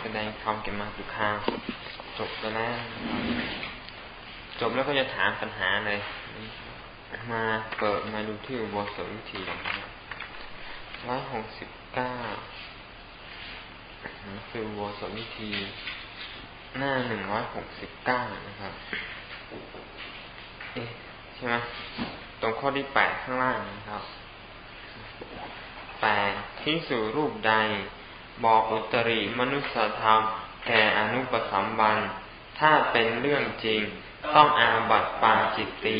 แสดงธรรมเก็บมาสุขาจบแล้วจบแล้วก็จะถามปัญหาเลย มาเปิดมาดูที่วสวิธีร้อยหกสิบเก้าคือวสวิธี หน้าหนึ่งร้อยหกสิบเก้านะครับเอ๊ะใช่ไหมตรงข้อที่แปดข้างล่างนะครับแปดที่สู่รูปใด บอกอุตริมนุสธรรม แก่อนุปสัมบัน ถ้าเป็นเรื่องจริง ต้องอาบัตปาจิตตี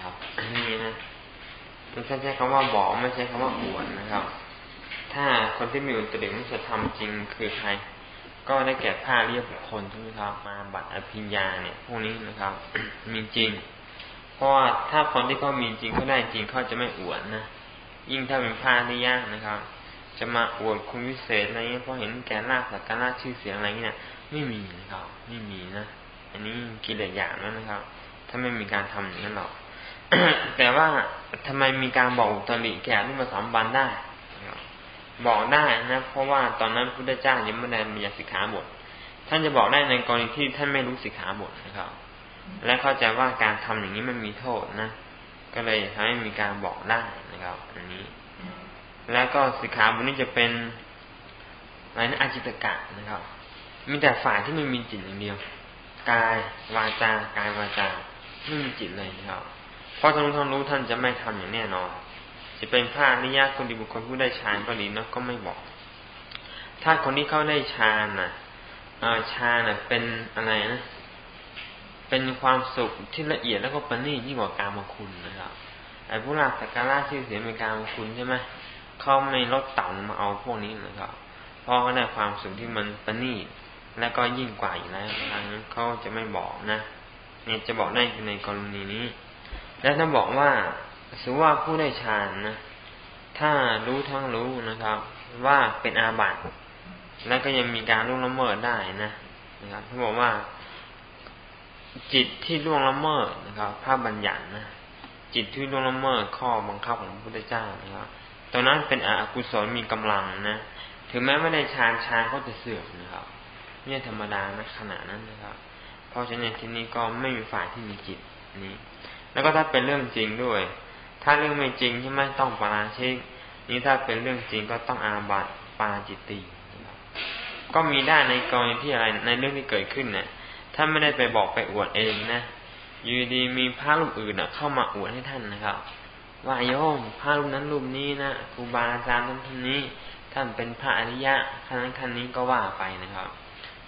ครับ อันนี้นะม่ใช่ใช้คำว่าบอกไม่ใช่คำว่าอวดนะครับ ถ้าคนที่มีอุตริมนุสธรรมจริงคือใคร ก็ได้แก่ผ้าเรียบบุคคลใช่ไหมครับมาบัตรอภิญญาเนี่ย พวกนี้นะครับ มีจริง เพราะว่าถ้าคนที่เขามีจริงเขาได้จริงเขาจะไม่อวดนะ ยิ่งถ้าเป็นผ้าที่ยากนะครับ จะมาอวดคุณวิเศษอะไรเงี้ยเพราะเห็นแก่ลาบสักการะชื่อเสียงอะไรเงี้ยไม่มีนะครับไม่มีนะอันนี้กิเลสอย่างนั้นนะครับ ถ้าไม่มีการทำอย่างนั้นหรอกแต่ว่าทำไมมีการบอกอุตริแก่รูปสามบันได้ บอกได้นะเพราะว่าตอนนั้นพุทธเจ้ายังไม่ได้มีสิกขาบท ท่านจะบอกได้ในกรณีที่ท่านไม่รู้สิกขาบทนะครับ และเข้าใจว่าการทำอย่างนี้มันมีโทษนะก็เลยทำให้มีการบอกได้นะครับ อันนี้ แล้วก็สิกขาบทนี้จะเป็นอะไรนะอาจิตกะนะครับ มีแต่ฝ่ายที่ไม่มีจิตอย่างเดียว กายวาจากายวาจาไม่มีจิตเลยนะครับเพราะท่านรู้ท่านรู้ท่านจะไม่ทำอย่างแน่นอนจะเป็นพระอริยะคนดีบุคคลผู้ได้ฌานก็ดีเนาะก็ไม่บอก ถ้าคนที่เขาได้ฌานนะฌานนะเป็นอะไรนะเป็นความสุขที่ละเอียดแล้วก็ประณีตยิ่งกว่าการมคุณนะครับไอ้ผู้หลักสักการะชื่อเสียงเป็นการมคุณใช่ไหม เขาไม่ลดต่ำมาเอาพวกนี้นะครับ เพราะเขาได้ความสุขที่มันประณีตและก็ยิ่งกว่าอยู่แล้วทางนั้นเขาจะไม่บอกนะเนี่ยจะบอกได้ในกรณีนี้ แล้วถ้าบอกว่าสมว่าผู้ได้ฌานนะ ถ้ารู้ทั้งรู้นะครับ ว่าเป็นอาบัติแล้วก็ยังมีการล่วงละเมิดได้นะนะครับเขาบอกว่า จิตที่ล่วงละเมิดนะครับ ภาพบัญญัตินะจิตที่ล่วงละเมิดข้อบังคับของพระพุทธเจ้านะครับ ตอนนั้นเป็นอกุศลมีกำลังนะ ถึงแม้ไม่ได้ฌานฌานก็จะเสื่อมนะครับ เนี่ยธรรมดานะขณะนั้นนะครับ เพราะฉะนั้นที่นี้ก็ไม่มีฝ่ายที่มีจิตนี้ แล้วก็ถ้าเป็นเรื่องจริงด้วย ถ้าเรื่องไม่จริงใช่ไหมต้องปาราชิกนี้ถ้าเป็นเรื่องจริงก็ต้องอาบัติปาจิตตีก็มีได้ในกรณีที่อะไรในเรื่องที่เกิดขึ้นเนี่ยถ้านไม่ได้ไปบอกไปอวดเองนะอยู่ดีมีพระรูปอื่นเข้ามาอวดให้ท่านนะครับ ว่าโยมพระรูปนั้นรูปนี้นะครูบาอาจารย์ท่านท่านนี้ท่านเป็นพระอริยะท่านนั้นท่านนี้ก็ว่าไปนะครับ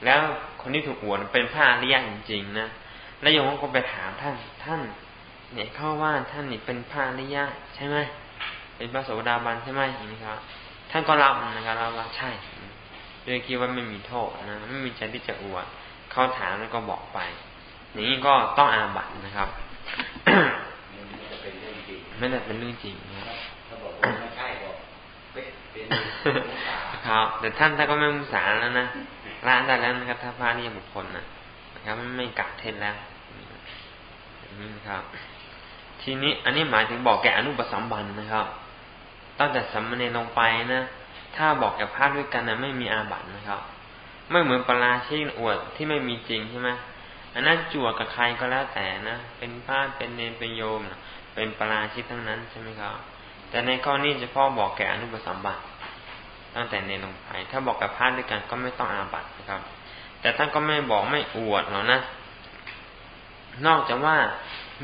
แล้วคนที่ถูกอวดเป็นพระอริยะจริงๆนะแล้วโยมก็ไปถามท่านท่าน เนี่ยเข้าว่าท่านนี่เป็นพระอริยะใช่ไหมเป็นพระโสดาบันใช่ไหมนี้ครับ ท่านก็รับนะครับรับว่าใช่โดยคิดว่าไม่มีโทษนะไม่มีใจที่จะอวดเขาถามแล้วก็บอกไป อย่างนี้ก็ต้องอาบัตนะครับ ไม่ได้เป็นเรื่องจริงนะครับไม่ใช่บอกเป็นครับ แต่ท่านถ้าก็ไม่มุสาแล้วนะละได้แล้วนะครับ ถ้าพระนี่บุคคลนะนะครับไม่กัดเทนแล้วนี่นะครับ ทีนี้อันนี้หมายถึงบอกแก่อนุปสัมบันนะครับตั้งแต่สัมมเนลงไปนะถ้าบอกแก่พระด้วยกันนะไม่มีอาบัตินะครับ ไม่เหมือนปราชิกอวดที่ไม่มีจริงใช่ไหมอันนั้นจั่วกับใครก็แล้วแต่นะเป็นพระเป็นเนรเป็นโยมนะ เป็นปราชิกทั้งนั้นใช่ไหมครับ แต่ในข้อนี้เฉพาะบอกแก่อนุปสัมบัติตั้งแต่ในลงไปถ้าบอกกับพระด้วยกันก็ไม่ต้องอาบัตินะครับ แต่ท่านก็ไม่บอกไม่อวดหรอกนะ นอกจากว่า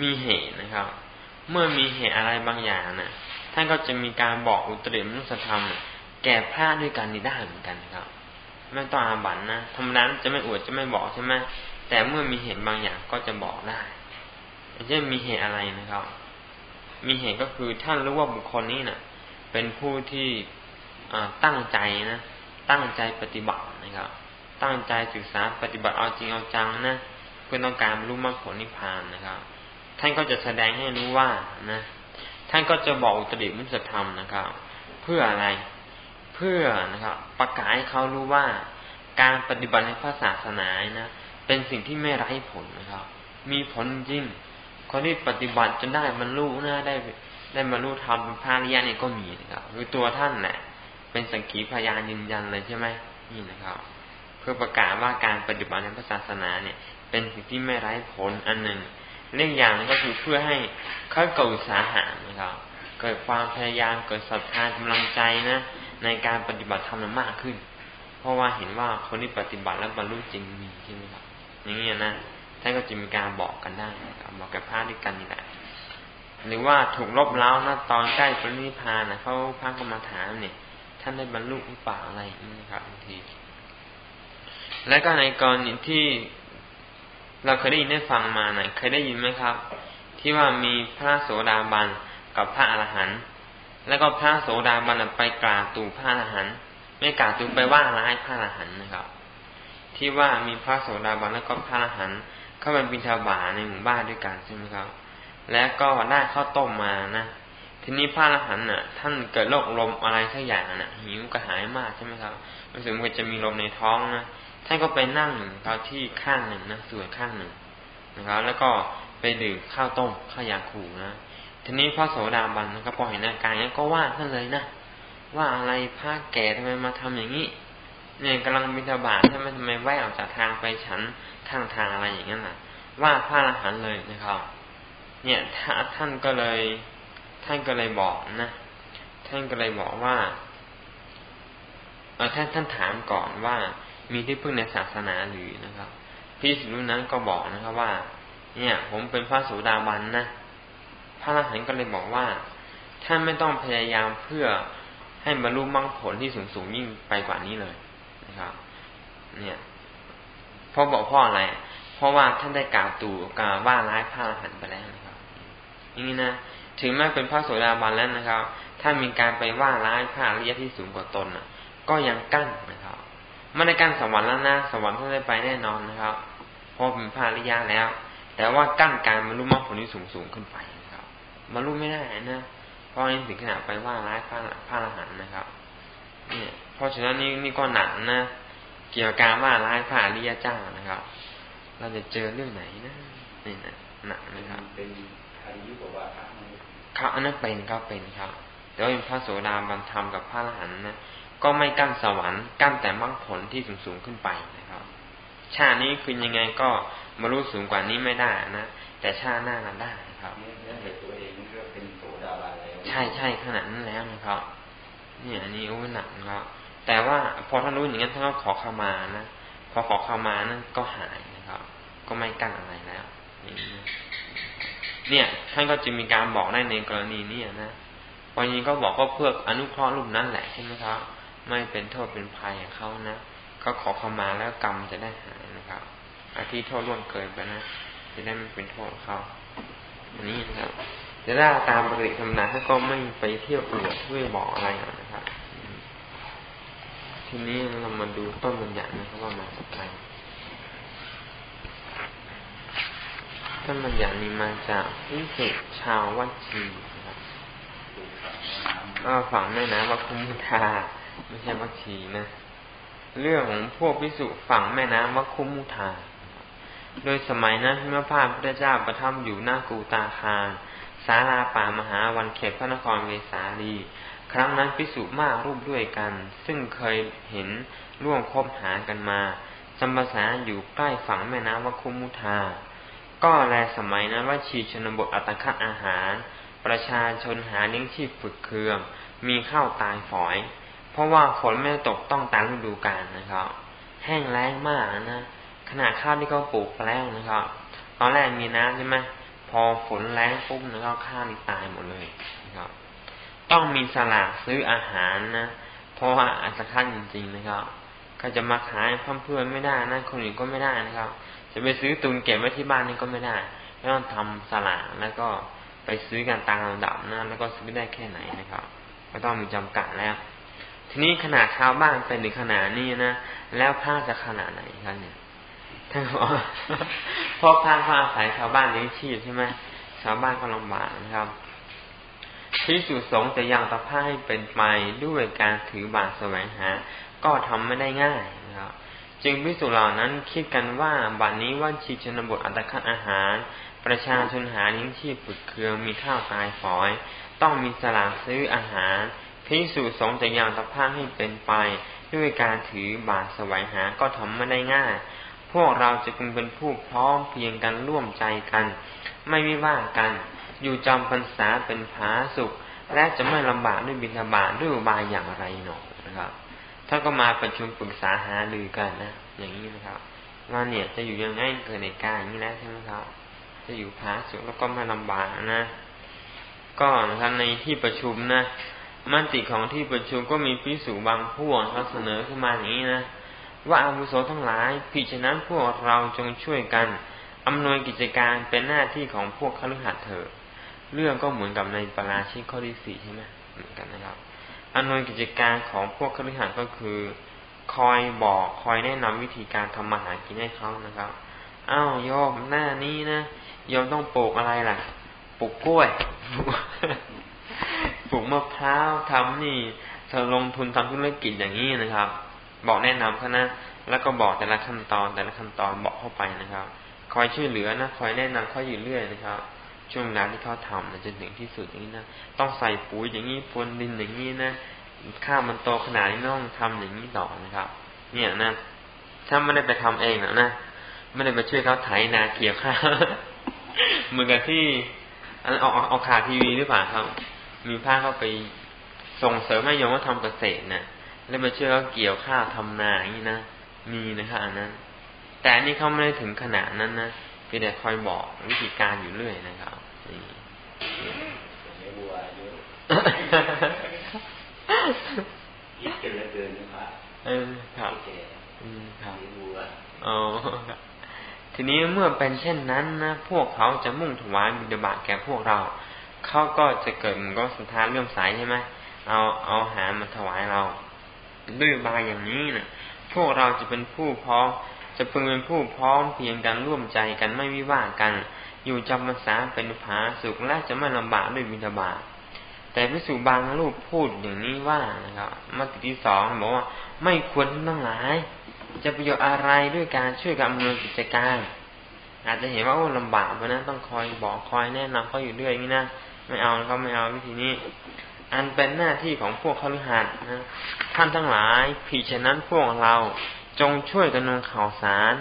มีเหตุนะครับ เมื่อมีเหตุอะไรบางอย่างนะท่านก็จะมีการบอกอุตริมนุสธรรม แก่พระด้วยกันนี้ได้เหมือนกันครับ ไม่ต้องอาบัตินะธรรมดาจะไม่อวดจะไม่บอกใช่ไหมแต่เมื่อมีเหตุบางอย่างก็จะบอกได้จะมีเหตุอะไรนะครับ มีเหตุก็คือท่านรู้ว่าบุคคลนี้นะ่ะ เป็นผู้ที่ตั้งใจนะ ตั้งใจปฏิบัตินะครับ ตั้งใจศึกษาปฏิบัติเอาจริงเอาจังนะเพื่อต้องการรู้มรรคผลนิพพานนะครับ ท่านก็จะแสดงให้รู้ว่านะ ท่านก็จะบอกอุตริมุสธรรมนะครับ เพื่ออะไรเพื่อนะครับ ประกาศให้เขารู้ว่า การปฏิบัติในพระศาสนานะ เป็นสิ่งที่ไม่ไร้ผลนะครับ มีผลจริง คนที่ปฏิบัติจนได้มันรู้นะได้ได้มารู้ธรรมเป็นพระริยะนี่ก็มีนะครับคือตัวท่านแหละเป็นสังขีพยานยืนยันเลยใช่ไหมนี่นะครับ เพื่อประกาศว่าการปฏิบัติในพระศาสนาเนี่ย เป็นสิ่งที่ไม่ไร้ผลอันหนึ่งเรื่องอย่างนึงก็คือเพื่อให้เขาเกิดสาหะนะครับ เกิดความพยายามเกิดศรัทธากำลังใจนะในการปฏิบัติธรรมมากขึ้น เพราะว่าเห็นว่าคนที่ปฏิบัติแล้วบรรลุจริงมีใช่ไหมครับอย่างนี้นะ ท่านก็จะมีการบอกกันได้ครับบอกกับพระด้วยกันนี่แหละหรือว่าถูกลบเล้านะตอนใกล้ปรินิพานนะเขาพระก็มาถามเนี่ยท่านได้บรรลุหรือเปล่าอะไรนะครับบางที และก็ในกรณีที่เราเคยได้ยินได้ฟังมาไหนเคยได้ยินไหมครับ ที่ว่ามีพระโสดาบันกับพระอรหันต์แล้วก็พระโสดาบันไปกราบตูพระอรหันต์ไม่กราบตูไปว่าร้ายพระอรหันต์นะครับ ที่ว่ามีพระโสดาบันแล้วก็พระอรหันต์ เข้ามาบิณฑบาตในหมู่บ้านด้วยกันใช่ไหมครับ แล้วก็ได้ข้าวต้มมานะ ทีนี้พระอรหันต์น่ะ ท่านเกิดโรคลมอะไรสักอย่างน่ะ หิวกระหายมากใช่ไหมครับรู้สึกว่าจะมีลมในท้องนะ ท่านก็ไปนั่งเขาที่ข้างหนึ่งนะส่วนข้างหนึ่งนะครับ แล้วก็ไปดื่มข้าวต้มข้าวยาคูนะ ทีนี้พระโสดาบันนะครับพอเห็นอาการนี้ก็ว่าท่านเลยนะ ว่าอะไรพระแก่ทำไมมาทำอย่างนี้ เนี่ยกำลังบิณฑบาตทำไมทำไมแวะออกจากทางไปฉันข้างทางอะไรอย่างนั้นน่ะ ว่าพระอรหันต์เลยนะครับ เนี่ยท่านก็เลย ท่านก็เลยบอกนะท่านก็เลยบอกว่าเออท่านท่านถามก่อนว่ามีที่พึ่งในศาสนาหรือนะครับพี่สิรุนั้นก็บอกนะครับว่า เนี่ย ผมเป็นพระสุดาบันนะพระอรหันต์ก็เลยบอกว่าท่านไม่ต้องพยายามเพื่อให้บรรลุมรรคผลที่สูงสูงยิ่งไปกว่านี้เลย ครับ เนี่ยพราะบอกพ่ออะไร เพราะว่าท่านได้กล่าวตู่กล่าวว่าร้ายพระอรหันต์ไปแล้วนะครับอย่างนี้นะถึงแม้เป็นพระโสดาบันแล้วนะครับ ถ้ามีการไปว่าร้ายพระอริยที่สูงกว่าตนนะก็ยังกั้นนะครับไม่ได้กั้นสวรรค์แล้วนะสวรรค์ท่านได้ไปแน่นอนนะครับเพราะเป็นพระอริยะแล้ว แต่ว่ากั้นการบรรลุมรรคผลที่สูงสูงขึ้นไปนะครับบรรลุไม่ได้นะเพราะนี่ถึงขนาดไปว่าร้ายพระพระอรหันต์นะครับ เนี่ย เพราะฉะนั้นนี่นี่ก็หนักนะ เกี่ยวกับการว่าร้ายพระอริยเจ้านะครับ เราจะเจอเรื่องไหนนะนี่นะหนักนะครับเป็นอายุกว่าพระครับอันนั้นเป็นก็เป็นครับแต่ว่าเป็นพระโสดาบันธรรมกับพระอรหันต์นะก็ไม่กั้นสวรรค์กั้นแต่มรรคผลที่สูงสูงขึ้นไปนะครับ ชาตินี้คือยังไงก็มารู้สูงกว่านี้ไม่ได้นะแต่ชาติหน้านั้นได้ครับใช่ใช่ขนาดนั้นแล้วนะครับ เนี่ยอันนี้โอ้หนักนะครับ แต่ว่าพอท่านรู้อย่างนั้นท่านก็ขอเข้ามานะพอขอเข้ามานั้นก็หายนะครับ ก็ไม่กั้นอะไรแล้วเนี่ยท่านก็จะมีการบอกได้ในกรณีนี้นะวันนี้ก็บอกก็เพื่ออนุเคราะห์รูปนั้นแหละใช่ไหมครับไม่เป็นโทษเป็นภัยเขานะก็ขอเข้ามาแล้วกรรมจะได้หายนะครับอาที่โทษล่วงเกินไปนะจะได้ไม่เป็นโทษเขาอันนี้นะครับแต่ถ้าตามปกติธรรมดาถ้านก็ไม่ไปเที่ยวอวดเพื่อบอกอะไรนะครับ ทีนี้เรามาดูต้นบัญญัตินะครับว่ามาจากใครต้นบัญญัตินี้มาจากพิเศษชาววัชีนะครับก็ฝังแม่น้ำวัคุมุทาไม่ใช่วัคคีนะ เรื่องของพวกพิสุฝั่งแม่น้ำวัคคุมุทา โดยสมัยนั้นเมื่อพระพุทธเจ้าประทับอยู่หน้ากูตาคารสาราป่ามหาวันเขตพระนครเวสาลี รั้งนั้นพิสุมากรูปด้วยกัน ซึ่งเคยเห็นร่วมคบหากันมาจำภาษาอยู่ใกล้ฝั่งแม่น้ำวัคคุมุทา ก็แลสมัยนั้นว่าชีชนบทอัตคัดอาหาร ประชาชนหาเลี้ยงชีพฝึกเคือง มีข้าวตายฝอย เพราะว่าฝนไม่ตกต้องตามฤดูกาลนะครับ แห้งแล้งมากนะขนาดข้าวที่เขาปลูกแล้วนะครับ ตอนแรกมีน้ำใช่ไหมพอฝนแรงปุ๊บนะครับข้าวนี่ตายหมดเลย ต้องมีสลากซื้ออาหารนะ เพราะว่าอาจจะขั้นจริง ๆ นะครับ ก็จะมาขายเพื่อนไม่ได้นะคนอื่นก็ไม่ได้นะครับ จะไปซื้อตุนเก็บไว้ที่บ้านนี่ก็ไม่ได้ต้องทำสลากแล้วก็ไปซื้อกันตามลำดับนะแล้วก็ซื้อได้แค่ไหนนะครับก็ต้องมีจำกัดแล้ว ทีนี้ขนาดชาวบ้านเป็นถึงขนาดนี้นะแล้วผ้าจะขนาดไหนครับเนี่ยท่านบอกเพราะผ้าผ้าอาศัยชาวบ้านเลี้ยงชีพใช่ไหมชาวบ้านก็ลำบากนะครับ พิสุสงจะยังตะผ้าให้เป็นไปด้วยการถือบาตรแสวงหา ก็ทำไม่ได้ง่ายนะครับจึงพิสุเหล่านั้นคิดกันว่าบัดนนี้ว่าชีชนบทอัตคัดอาหาร ประชาชนหาเลี้งชีพฝึกเคืองมีข้าวตายฝอย ต้องมีสลากซื้ออาหารพิสูจสงจะยังสภาพให้เป็นไป ด้วยการถือบาตรสวายหาก็ทำไม่ได้ง่าย พวกเราจะพึงเป็นผู้พร้อมเพียงกันร่วมใจกัน ไม่วิว่ากัน อยู่จำพรรษาเป็นผาสุข และจะไม่ลำบากด้วยบิณฑบาตด้วยบายอย่างไรหนอนะครับท่านก็มาประชุมปรึกษาหารือกันนะอย่างนี้นะครับว่าเนี่ยจะอยู่ยังไงเกิดในการอย่างนี้แล้วใช่ไหมครับ จะอยู่ผาสุขแล้วก็ไม่ลำบากนะ ก็นะครับในที่ประชุมนะมติของที่ประชุมก็มีพิสูจบางพวกเขาเสนอขึ้นมาอย่างนี้นะว่าอาวุโสทั้งหลายพิจนั้นพวกเราจงช่วยกันอำนวยกิจการเป็นหน้าที่ของพวกขลุหัดเถอ เรื่องก็เหมือนกับในปราชิกข้อที่สี่ใช่ไหมเหมือนกันนะครับอำนวยกิจการของพวกขลุหัดก็คือ คอยบอกคอยแนะนำวิธีการทำมาหากินให้เขานะครับอ้าวโยมหน้านี้นะโยมต้องปลูกอะไรล่ะปลูกกล้วยปลูกมะพร้าวทำนี่เธอลงทุนทำธุรกิจอย่างนี้นะครับ บอกแนะนำเขานะแล้วก็บอกแต่ละขั้นตอนแต่ละขั้นตอนบอกเข้าไปนะครับ คอยช่วยเหลือนะคอยแนะนำเขาอยู่เรื่อยนะครับ ช่วงงานที่เขาทำนะจนถึงที่สุดอย่างนี้นะต้องใส่ปุ๋ยอย่างนี้พรวนดินอย่างนี้นะข้าวมันโตขนาดนี้ต้องทำอย่างนี้ต่อนะครับ เนี่ยนะถ้าไม่ได้ไปทำเองนะนะไม่ได้ไปช่วยเขาไถนาเกี่ยวข้าวเหมือนกับที่อันออกออกขาทีวีหรือเปล่าครับ มีพระเข้าไปส่งเสริมให้โยมว่าทำเกษตรนะแล้วมาช่วยเขาเกี่ยวข้าวทำนาอย่างนี้นะมีนะครับอันนั้น แต่นนี้เขาไม่ได้ถึงขนาดนั้นนะ เพียงแต่คอยบอกวิธีการอยู่เรื่อยนะครับนี่คิดกันแล้วเกินนะครับเออครับอืมครับอ๋อทีนี้เมื่อเป็นเช่นนั้นนะพวกเขาจะมุ่งถวายบิดาบาตแก่พวกเราเขาก็จะเกิดมันก็สุดท้ายเรื่องสายใช่ไหมเอาเอาหามาถวายเรา ด้วยบายอย่างนี้นะพวกเราจะเป็นผู้พร้อม จะพึงเป็นผู้พร้อมเพียงกันร่วมใจกันไม่วิวากัน อยู่จำพรรษาเป็นผาสุขและจะไม่ลำบากด้วยบิณฑบาตแต่พิสุบางรูปพูดอย่างนี้ว่านะครับมาติที่สองบอกว่าไม่ควรทั้งหลาย จะประโยชน์อะไรด้วยการช่วยกันอำนวยกิจการ อาจจะเห็นว่าโอ้ลำบากเพราะนั้นต้องคอยบอกคอยแนะนำเขาอยู่ด้วยนี่นะไม่เอาเขาไม่เอาวิธีนี้ อันเป็นหน้าที่ของพวกขลุหัดนะท่านทั้งหลายผิดฉะนั้นพวกเรา จงช่วยกันนงข่าวสาร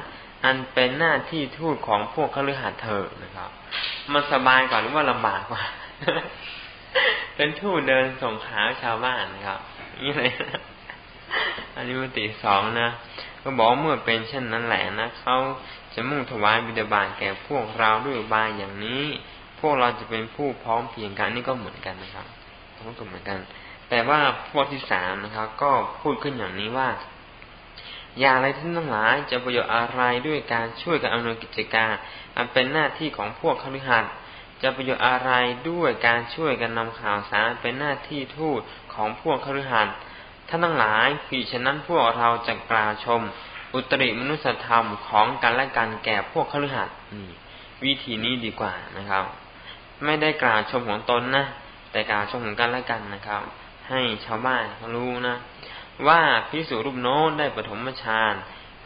อันเป็นหน้าที่ทูตของพวกขลุหัดเถอนะครับ มันสบายกว่าหรือว่าลำบากกว่า เป็นทูตเดินส่งข่าวชาวบ้านนะครับนี่เลยอันนี้มติสองนะก็บอกเมื่อเป็นเช่นนั้นแหละนะเขาจะมุ่งถวายบิดาบาลแก่พวกเราด้วยบายอย่างนี้ พวกเราจะเป็นผู้พร้อมเพียงกันนี่ก็เหมือนกันนะครับทั้งหมดเหมือนกัน แต่ว่าพวกที่สามนะครับ ก็พูดขึ้นอย่างนี้ว่า อย่างไรที่ทั้งหลายจะประโยชน์อะไรด้วยการช่วยกันอำนวยกิจการ อันเป็นหน้าที่ของพวกคฤหัสถ์จะประโยชน์อะไรด้วยการช่วยกันนำข่าวสารเป็นหน้าที่ทูตของพวกคฤหัสถ์ท่านทั้งหลายผีฉะนั้นพวกเราจะกล่าวชม อุตริมนุสธรรมของกันและกันแก่พวกคฤหัสถ์วิธีนี้ดีกว่านะครับ ไม่ได้กล่าวชมของตนนะแต่กล่าวชมของกันและกันนะครับ ให้ชาวบ้านเขารู้นะ ว่าพิสูรูปโน้นได้ปฐมฌาน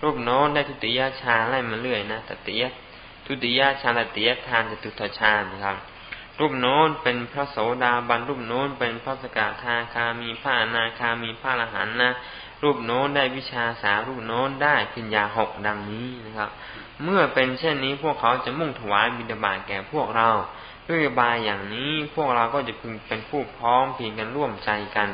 รูปโน้นได้ทุติยฌานไล่มาเรื่อยนะตติยทุติยฌานตติยฌานจตุตฌานนะครับ รูปโน้นเป็นพระโสดาบันรูปโน้นเป็นพระสกทาคามีพระอนาคามีพระอรหันนะรูปโน้นได้วิชาสารูปโน้นได้ปัญญาหกดังนี้นะครับ เมื่อเป็นเช่นนี้พวกเขาจะมุ่งถวายบิดาบาตแก่พวกเราด้วยบายอย่างนี้พวกเราก็จะพึงเป็นผู้พร้อมเพียงกันร่วมใจกัน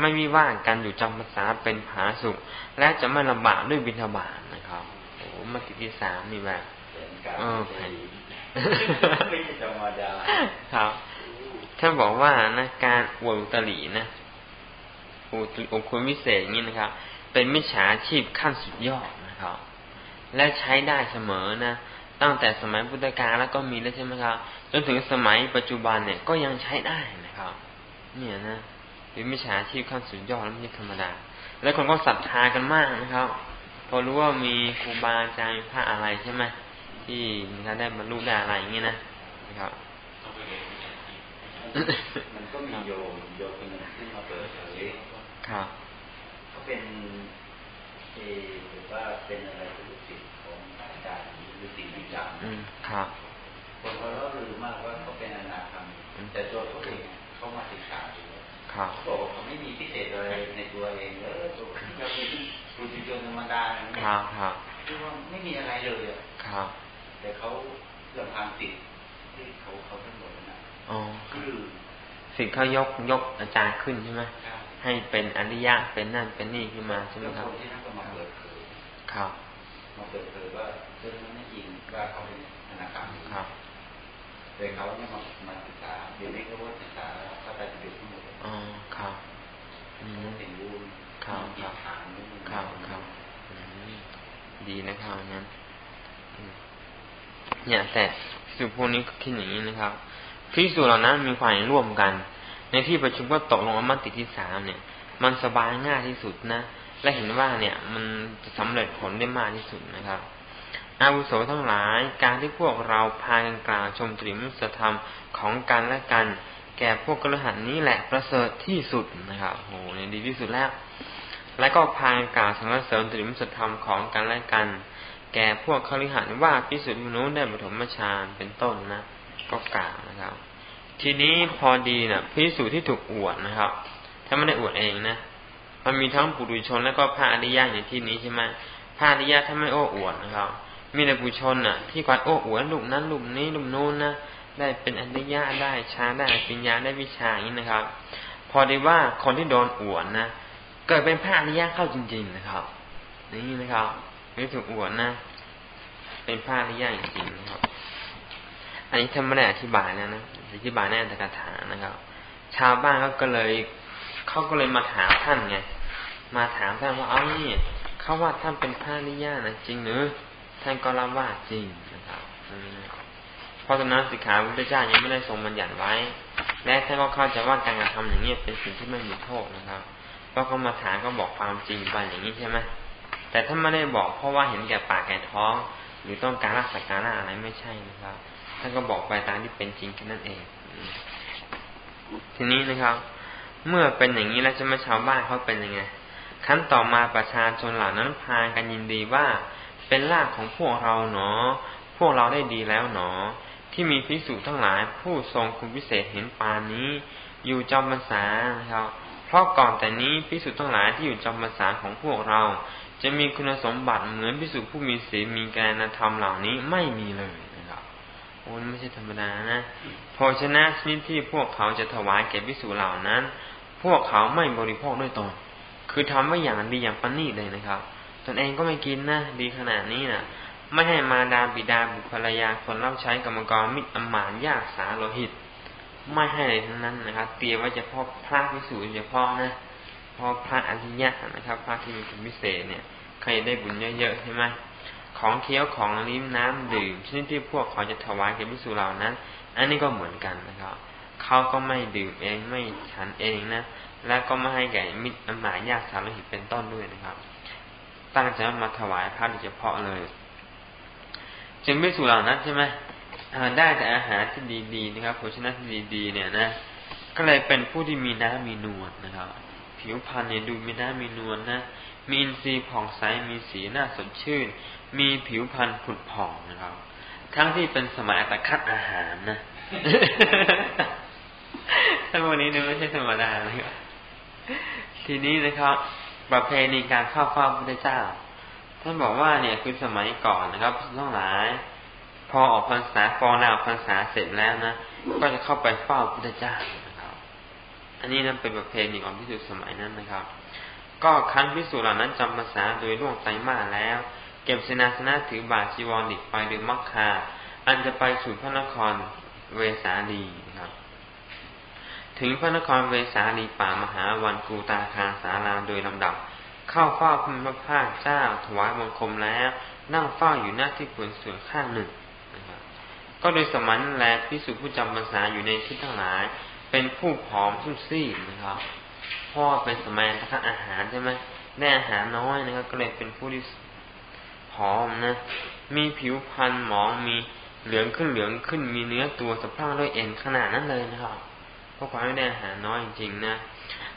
ไม่มีว่างกันอยู่จำภาษาเป็นผาสุข และจะไม่ลำบากด้วยบิณฑบาตนะครับโอ้มาติที่สามนี่แบบเออแผ่นไม่ธรรมดาครับท่านบอกว่านะการอวดอุตรีนะอุตริอคุณวิเศษอย่างนี้นะครับ เป็นมิจฉาชีพขั้นสุดยอดนะครับ และใช้ได้เสมอนะตั้งแต่สมัยพุทธกาลแล้วก็มีแล้วใช่ไหมครับ จนถึงสมัยปัจจุบันเนี่ยก็ยังใช้ได้นะครับ เนี่ยนะ เป็นมิจฉาชีพขั้นสุดยอดแล้วไม่ใช่ธรรมดา แล้วคนก็ศรัทธากันมากนะครับ พอรู้ว่ามีครูบาอาจารย์พระอะไรใช่ไหมที่เขาได้บรรลุได้อะไรอย่างเงี้ยนะนะครับมันก็มีโยมโยมคนหนึ่งที่มาเปิดเผยครับเขาเป็นเอหรือว่าเป็นอะไรลูกศิษย์ของอาจารย์ฤาษีวิจารณ์ครับคนเขาเล่าลือมากว่าเขาเป็นอนาคามีแต่ตัวเขาเองเขามาศึกษาดู ครับบอกว่าเขาไม่มีพิเศษอะไรในตัวเองเออตัวเราเป็นปุถุชนธรรมดาครับครับคือว่าไม่มีอะไรเลยอะครับ แต่เขาเรื่องความติดที่เขาเขาทั้งหมดนะอ๋อคือสิ่งเขายกยกอาจารย์ขึ้นใช่ไหมให้เป็นอริยะเป็นนั่นเป็นนี่ขึ้นมาใช่ไหมครับที่ท่านก็มาเปิดเผยครับมาเปิดเผยว่าเรื่องนั้นไม่จริงว่าเขาเป็นอนาคตครับแต่เขาเนี่ยมามาศึกษาเดี๋ยวนี้ก็ว่าศึกษา ครับอืมเป็นรูปครับครับครับครับดีนะครับนั้นเนี่ยแต่สุพวกนี้คิดอย่างนี้นะครับพิสูจเหล่านั้นมีความร่วมกัน ในที่ประชุมก็ตกลงอมติที่สามเนี่ย มันสบายง่ายที่สุดนะ และเห็นว่าเนี่ย มันจะสำเร็จผลได้มากที่สุดนะครับอาวุโสทั้งหลายการที่พวกเราพากันกล่าวชมตรีมุสธรรมของกันและกัน แก่พวกกระหันนี้แหละประเสริฐที่สุดนะครับโหเนี่ยดีที่สุดแล้ว และก็พากันกล่าวสรรเสริญตรีมุสธรรมของกันและกัน แก่พวกคฤหันว่าพิสุทธิมนุษย์ได้ปฐมฌานเป็นต้นนะก็กล่าวนะครับ ทีนี้พอดีนะ่ะพิสูจที่ถูกอวดนะครับ ถ้าไม่ได้อวดเองนะมันมีทั้งปุถุชนและก็พระอริยะอย่างที่นี้ใช่ไหมพระอริยะถ้าไม่โอ้อวดนะครับ มีแต่ปุถุชนน่ะ ที่กวาดโอ้อวดลุมนั้นลุมนี้ลุมโน้นนะ ได้เป็นอริยะได้ชาได้ปัญญาได้วิชาอย่างนี้นะครับ พอดีว่าคนที่โดนอวดนะเกิดเป็นพระอริยะเข้าจริง ๆนะครับ นี่นะครับไม่ถูกอวดนะ เป็นพระอริยะจริงๆนะครับ อันนี้ท่านไม่ได้อธิบายนะนะอธิบายในอัตถกถานะครับ ชาวบ้านเขาก็เลยเขาก็เลยมาถามท่านไงมาถามท่านว่าเอานี่เขาว่าท่านเป็นพระนิยานะจริงหรือท่านก็รับว่าจริงนะครับ ราะฉะนั้นสิกขาพุทธเจ้ายังไม่ได้ทรงบัญญัติไว้ และท่านก็เข้าใจว่าการกระทำอย่างนี้เป็นสิ่งที่ไม่มีโทษนะครับเพราะเขามาถามก็บอกความจริงไปอย่างนี้ใช่ไหมแต่ถ้าไม่ได้บอกเพราะว่าเห็นแก่ปากแก่ท้อง หรือต้องการรักษาการอะไรไม่ใช่นะครับท่านก็บอกไปตามที่เป็นจริงแค่นั้นเอง ทีนี้นะครับ เมื่อเป็นอย่างนี้แล้วจะมาชาวบ้านเขาเป็นยังไงขั้นต่อมาประชาชนเหล่านั้นพากันยินดีว่าเป็นลากของพวกเราเนาะพวกเราได้ดีแล้วเนาะ ที่มีพิสูจน์ทั้งหลายผู้ทรงคุณพิเศษเห็นปานนี้ อยู่จอมพรรษานะครับเพราะก่อนแต่นี้พิสูจน์ทั้งหลายที่อยู่จอมพรรษาของพวกเรา จะมีคุณสมบัติเหมือนพิสูจน์ผู้มีศีลมีการธรรมเหล่านี้ไม่มีเลยนะครับโอ้ไม่ใช่ธรรมดานะโภชนะชนิดที่พวกเขาจะถวายแก่พิสูจเหล่านั้น พวกเขาไม่บริโภคด้วยตนคือทำไว้อย่างดีอย่างปณีตเลยนะครับตนเองก็ไม่กินนะดีขนาดนี้นะ ไม่ให้มาดาบิดาบุภรรยาคนรับใช้กรรมกรมิตรอมานยากสาโลหิต ไม่ให้เลยทั้งนั้นนะครับ เตรียมไว้เฉพาะพระพิสูจน์เฉพาะนะเพราะพระอริยะนะครับ พระที่มีคุณพิเศษเนี่ยใครได้บุญเยอะๆใช่ไหมของเคี้ยวของลิ้มน้ำดื่มชนิดที่พวกเขาจะถวายแก่พิสูจเหล่านั้น อันนี้ก็เหมือนกันนะครับเขาก็ไม่ดื่มเองไม่ฉันเองนะและก็ไม่ให้แก่มิตรหมายาติสารหิตเป็นต้นด้วยนะครับ ตั้งใจมาถวายพระโดยเฉพาะเลย จึงพิสูจเหล่านั้นใช่ไหมได้แต่อาหารที่ดีๆนะครับโภชนะที่ดีๆ เนี่ยนะ ก็เลยเป็นผู้ที่มีน้ำมีนวลนะครับ ผิวพรรณเนี่ยดูมีน้ำมีนวลนะ มีอินทรีย์ผ่องใส มีสีหน้าสดชื่น มีผิวพรรณผุดผ่องนะครับ ทั้งที่เป็นสมัยตะคัดอาหารนะถ้าวันนี้นี่ไม่ใช่ธรรมดานะครับ ทีนี้นะครับ ประเพณีการเข้าเฝ้าพระเจ้า ท่านบอกว่าเนี่ยคือสมัยก่อนนะครับทั้งหลาย พอออกพรรษาฟอนาออกพรรษาเสร็จแล้วนะก็จะเข้าไปเฝ้าพระเจ้านะครับ อันนี้นั่นเป็นประเพณีของพิสุสมัยนั้นนะครับ ก็ครั้นพิสุเหล่านั้นจำภาษาโดยล่วงไตมาแล้ว เก็บเสนาสนะถือบาชีวรดิกไปหรือมักคาอันจะไปสู่พระนครเวสาลีครับ ถึงพระนครเวสาลีป่ามหาวันกูตาคาสาราโดยลำดับ เข้าเฝ้าพระพาเจ้าถวายบังคมแล้ว นั่งเฝ้าอยู่หน้าที่ผลส่วนข้างหนึ่งนะครับก็โดยสมัยนั้นแลพิสุผู้จำพรรษาอยู่ในที่ทั้งหลาย เป็นผู้ผอมสุดซีดนะครับพ่อเป็นสมัยทานอาหารใช่ไหมได้อาหารน้อยนะครับก็เลยเป็นผู้ที่ผอมนะ มีผิวพรรณหมองมีเหลืองขึ้นเหลืองขึ้นมีเนื้อตัวสะพรั่งด้วยเอ็นขนาดนั้นเลยนะครับเพราะความไม่ได้อาหารน้อยจริงๆนะ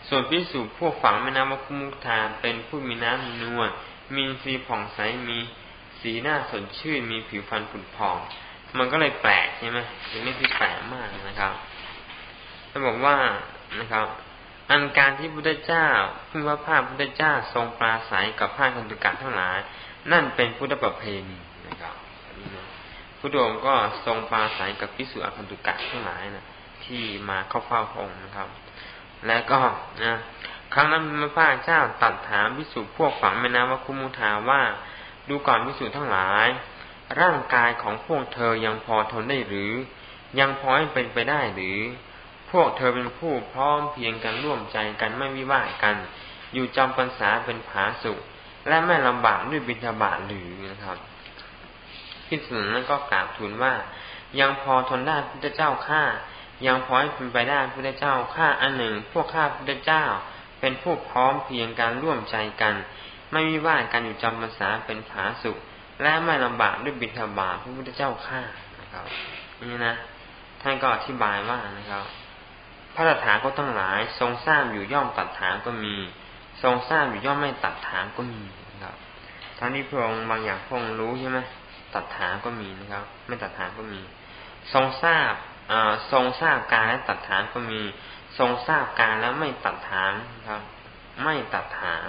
ส่วนพิสูจพวกฝังแม่น้ำวัคุมุกทานเป็นผู้มีน้ำมีนวลมีสีผ่องใสมีสีหน้าสดชื่น มีผิวพรรณผุดผ่อง มันก็เลยแปลกใช่ไหมเป็นเรื่องที่แปลกมากนะครับจะบอกว่านะครับ อันการที่พุทธเจ้าพึ่งว่าพระพุทธเจ้าทรงปราศัยกับพระคันตุกะทั้งหลาย นั่นเป็นพุทธประเพณีนะครับพุทธองค์ก็ทรงปราศัยกับพิสุอคันตุกะทั้งหลายนะที่มาเข้าเฝ้าพระองค์นะครับ และก็นะครั้งนั้นพระเจ้าตัดถามพิสุพวกฝังแม่น้ำวัคุมุทาว่า ดูก่อนพิสุทั้งหลาย ร่างกายของพวกเธอยังพอทนได้หรือ ยังพอให้เป็นไปได้หรือ พวกเธอเป็นผู้พร้อมเพียงกันร่วมใจกันไม่วิวาทกัน อยู่จำพรรษาเป็นผาสุข และไม่ลำบากด้วยบิณฑบาตหรือนะครับพิสุนั้นก็กราบทูลว่า ยังพอทนได้พระเจ้าข้า ยังพอให้เป็นไปได้พระเจ้าข้าอันหนึ่ง พวกข้าพระเจ้า เป็นผู้พร้อมเพียงการร่วมใจกัน ไม่มีว่าการอยู่จำพรรษาเป็นผาสุข และไม่ลำบากด้วยบิณฑบาตพระพุทธเจ้าข้านะครับนี่นะท่านก็อธิบายว่านะครับพระตถาคตทั้งหลาย ทรงสร้างอยู่ย่อมตัดฐานก็มี ทรงสร้างอยู่ย่อมไม่ตัดฐานก็มีนะครับทั้งที่พระองค์บางอย่างพระองค์รู้ใช่ไหมตัดฐานก็มีนะครับ ไม่ตัดฐานก็มี ทรงทราบ ทรงทราบการและตัดฐานก็มี ทรงทราบการแล้วไม่ตัดฐานครับ ไม่ตัดฐาน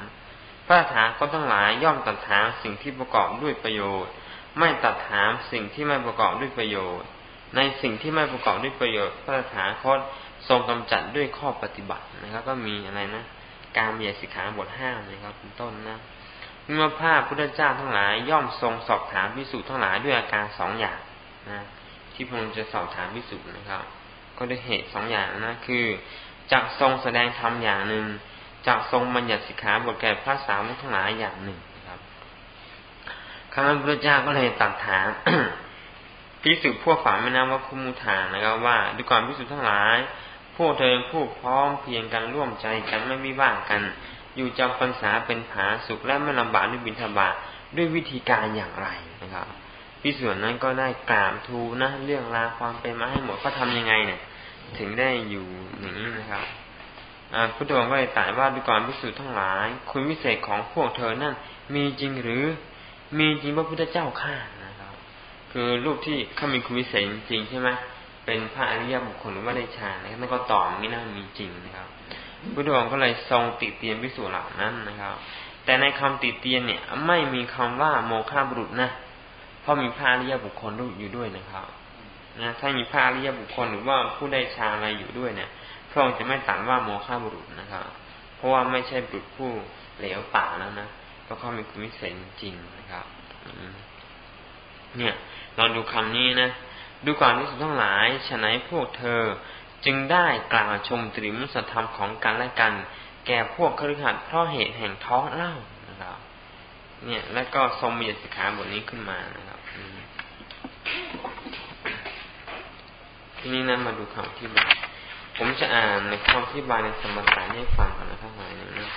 พระฐานก็ทั้งหลายย่อมตัดฐานสิ่งที่ประกอบด้วยประโยชน์ ไม่ตัดฐานสิ่งที่ไม่ประกอบด้วยประโยชน์ ในสิ่งที่ไม่ประกอบด้วยประโยชน์ พระฐานคตทรงกำจัดด้วยข้อปฏิบัตินะครับ ก็มีอะไรนะการเมียสิกขาบทห้านะครับเป็นต้นนะเมื่อพระพุทธเจ้าทั้งหลายย่อมทรงสอบถามพิสูจน์ทั้งหลายด้วยอาการสองอย่างนะ ที่พระองค์จะสอบถามพิสูจน์นะครับ ก็ด้วยเหตุสองอย่างนะคือจักทรงแสดงธรรมอย่างหนึ่งจักทรงบัญญัติสิกขาบทแก่พระสาวกทั้งหลายอย่างหนึ่งครับครั้งนั้นพระเจ้าก็เลยตัดถามพิสุพวกฝาไม่น้ำว่าคุมุทานนะครับว่าดูก่อนพิสุทั้งหลายพวกเธอผู้พร้อมเพียงกันร่วมใจกันไม่วิวาทกัน อยู่จำพรรษาเป็นผาสุขและไม่ลำบากด้วยบิณฑบาตด้วยวิธีการอย่างไรนะครับ พิส่วนนั้นก็ได้กราบทูนะเรื่องราวความเป็นมาให้หมดเขาทายังไงเนี่ย ถึงได้อยู่อย่างนี้นะครับพุทธองค์ก็เลยตรัสว่าดูก่อนพิสูจน์ทั้งหลาย คุณวิเศษของพวกเธอนั่นมีจริงหรือมีจริงพระพุทธเจ้าข้านะครับ คือรูปที่เขามีคุณวิเศษจริงใช่ไหมเป็นพระอริยบุคคลหรือว่าได้ฌานนะครับนั่นก็ตอบไม่น่ามีจริงนะครับพุทธองค์ก็เลยทรงติเตียนพิสูจน์เหล่านั้นนะครับ แต่ในคำติเตียนเนี่ยไม่มีคำว่าโมฆะบุรุษนะ เพราะมีพระอริยบุคคลอยู่ด้วยนะครับนะถ้ามีพระอริยบุคคลหรือว่าผู้ได้ฌานอะไรอยู่ด้วยเนี่ยพระองค์จะไม่ตัดว่าโมฆะบุรุษนะครับ เพราะว่าไม่ใช่บุรุษผู้เหลวป่าแล้วนะเพราะเขามีคุณวิเศษจริงนะครับเนี่ยเราดูคำนี้นะดูก่อนที่สุดทั้งหลายฉะนั้นพวกเธอจึงได้กล่าวชมตรีมุสธรรมของกันและกัน แก่พวกคฤหัสถ์เพราะเหตุแห่งท้องเล่านะครับ เนี่ย แล้วก็ทรงมีสิกขาบทนี้ขึ้นมานะครับ ทีนี้นะมาดูคำที่บาย ผมจะอ่านในคำที่บายในสมถะให้ฟังก่อนนะครับหน่อยนึงนะ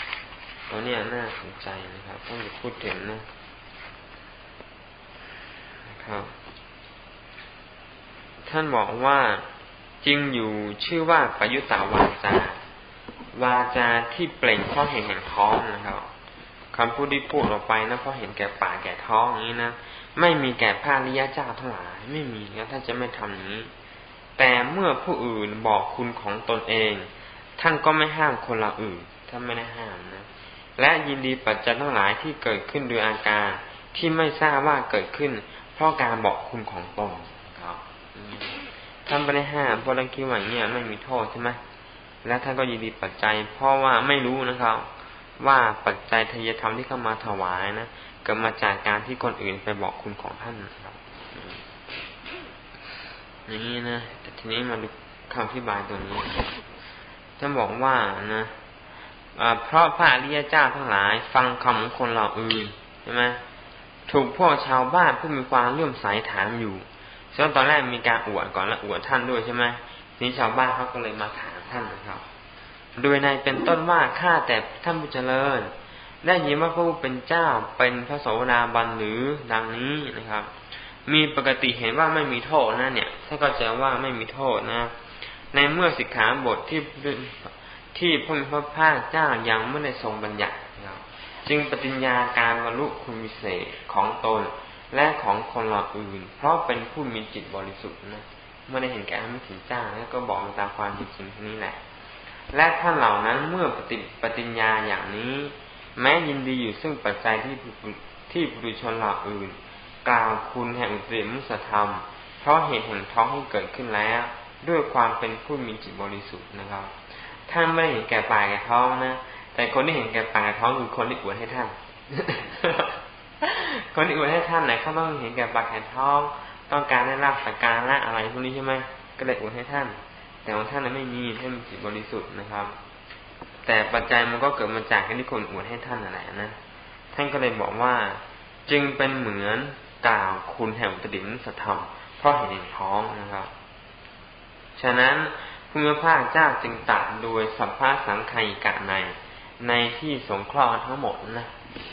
ตอนนี้น่าสนใจนะครับต้องจะพูดถึงนะนะครับ ท่านบอกว่าจึงอยู่ชื่อว่าปยุตตาวาจา วาจาที่เปล่งเพราะเห็นแห่งท้องนะครับคำพูดที่พูดออกไปนะเพราะเห็นแก่ปากแก่ท้องอย่างนี้นะ ไม่มีแก่พระริยเจ้าทั้งหลาย ไม่มีแล้วท่านจะไม่ทำนี้ แต่เมื่อผู้อื่นบอกคุณของตนเอง ท่านก็ไม่ห้ามคนเราอื่นท่านไม่ได้ห้ามนะ และยินดีปัจจัยทั้งหลายที่เกิดขึ้นโดยอาการที่ไม่ทราบว่าเกิดขึ้น เพราะการบอกคุณของตนครับท่านไม่ได้ห้ามเพราะเราคิดว่าเนี่ยไม่มีโทษใช่ไหมและท่านก็ยินดีปัจจัย เพราะว่าไม่รู้นะครับ ว่าปัจจัยทายธรรมที่เข้ามาถวายนะกิดมาจากการที่คนอื่นไปบอกคุณของท่านนะครับ อย่างนี้นะทีนี้มาดูคำอธิบายตัวนี้ท่านบอกว่านะเพราะพระอริยเจ้าทั้งหลาย ฟังคำของคนเราอื่นใช่ไหมถูกพวกชาวบ้านผู้มีความเลื่อมใสถามอยู่ซึ่งตอนแรกมีการอวดก่อนแล้วอวดท่านด้วยใช่ไหมทีนี้ชาวบ้านเขาก็เลยมาถามท่านนะครับ โดยในเป็นต้นว่าข้าแต่ท่านผู้เจริญ ได้ยินว่าพระผู้เป็นเจ้าเป็นพระโสดาบันหรือดังนี้นะครับ มีปกติเห็นว่าไม่มีโทษนะเนี่ยถ้าก็จะว่าไม่มีโทษนะ ในเมื่อสิกขาบทที่ที่พระพระภาคเจ้ายังไม่ได้ทรงบัญญัตินะครับจึงปฏิญญาการบรรลุคุณวิเศษของตนและของคนเราอื่น เพราะเป็นผู้มีจิตบริสุทธิ์นะไม่ได้เห็นแก่ไม่ถึงเจ้าแล้วก็บอกมาตามความจริงที่นี้แหละ และท่านเหล่านั้นเมื่อปฏิปฏิญญาอย่างนี้ แม้ยินดีอยู่ซึ่งปัจจัยที่ที่บุรุชนเหล่าอื่น กล่าวคุณแห่งอุตริมุสธรรม เพราะเหตุแห่งท้องให้เกิดขึ้นแล้ว ด้วยความเป็นผู้มีจิตบริสุทธิ์นะครับท่านไม่ได้เห็นแก่ปากแก่ท้องนะแต่คนที่เห็นแก่ปากแก่ท้องคือคนที่อวดให้ท่าน คนที่อวดให้ท่านไหนเขาต้องเห็นแก่ปากแก่ท้อง ต้องการได้รับสักการะอะไรพวกนี้ใช่ไหมก็เลยอวดให้ท่าน แต่ของท่านนั้นไม่มีท่านมีจิตบริสุทธิ์นะครับ แต่ปัจจัยมันก็เกิดมาจากการที่คนอวดให้ท่านนั่นแหละนะท่านก็เลยบอกว่าจึงเป็นเหมือนกล่าวคุณแห่งตดิมสธรรมเพราะเห็นท้องนะครับ ฉะนั้นภูมิภาคเจ้าจึงตัดโดยสัพพะสังขายกะใน ในที่สงเคราะห์ทั้งหมดนะ